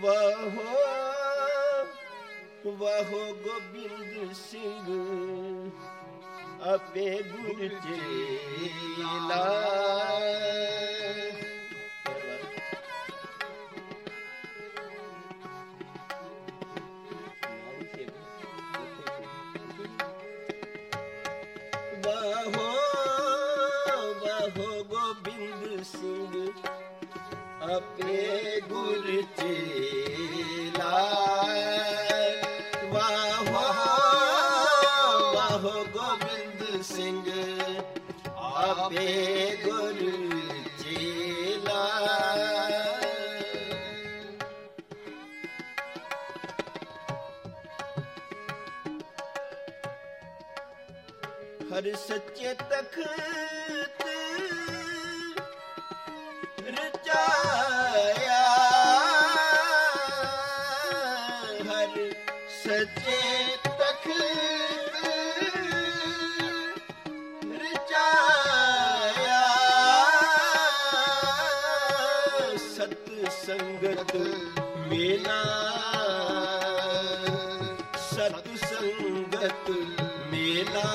ਵਾਹੋ ਵਾਹੋ ਗੋਬਿੰਦ ਸਿੰਘ ਆਪੇ ਗੁਰ ਚੇਲਾ। ਵਾਹੋ ਵਾਹੋ ਗੋਬਿੰਦ ਸਿੰਘ। ਆਪੇ ਗੁਰ ਚੇਲਾ ਵਾਹੋ ਵਾਹੋ ਗੋਬਿੰਦ ਸਿੰਘ। ਆਪੇ ਗੁਰ ਚੇਲਾ ਹਰ ਸੱਚੇ ਤਖਤ ਮੇਲਾ। ਸਤ ਸੰਗਤ ਮੇਲਾ।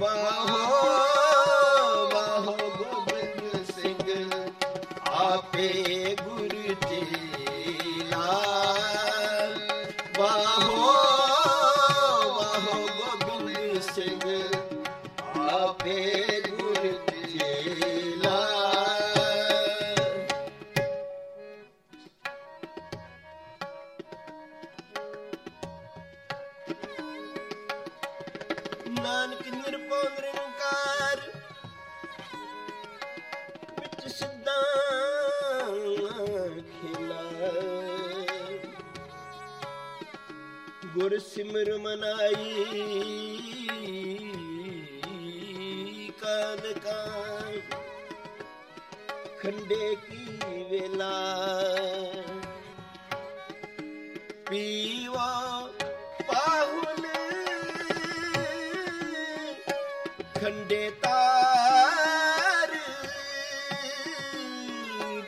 ਬਾਹੋ ਨਾਨਕ ਨਿਰਭਉ ਨਿਰੰਕਾਰ। ਵਿੱਚ ਸਿੱਧਾ ਖੇਲਾ। ਗੁਰ ਸਿਮਰ ਮਨਾਈ ਕਾਨ ਕਾ ਖੰਡੇ ਕੀ ਵੇਲਾ। ਪੀਵਾ ਖੰਡੇ ਤਾਰ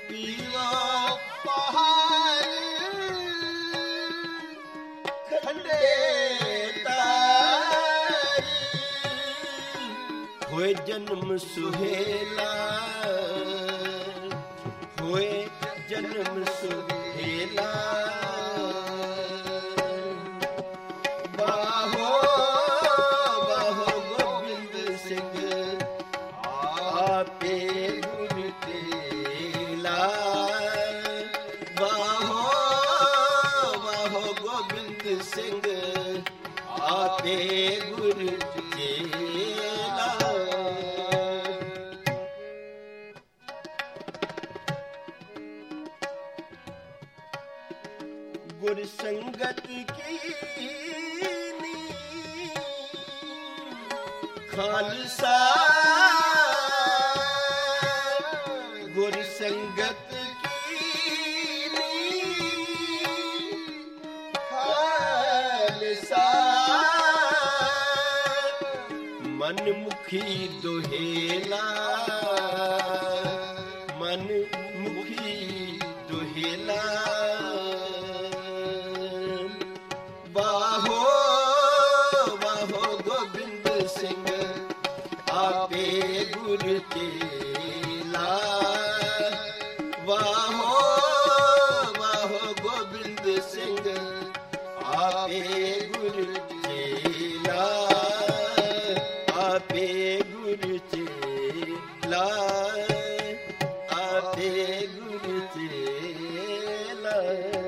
ਪੀਵਾ ਪਹਾੜ। ਖੰਡੇ ਤਾਰ ਹੋਏ ਜਨਮ ਸੁਹੇਲਾ। ਹੋਏ ਜਨਮ ਸੁਹੇਲਾ। ਗੁਰ ਗੁਰ ਸੰਗਤ ਕੀਨੀ ਖਾਲਸਾ ਮੁਖੀ ਦੁਹੇਲਾ ਮਨ ਮੁਖੀ ਦੁਹੇਲਾ ਬਾਹੋ ਬਾਹੋ ਗੋਬਿੰਦ ਸਿੰਘ ਆਪੇ ਗੁਰ ਤੇਲਾ ਵਾਹੋ ਵਾਹੋ ਆਪੇ ਗੁਰ ਤੇਲਾ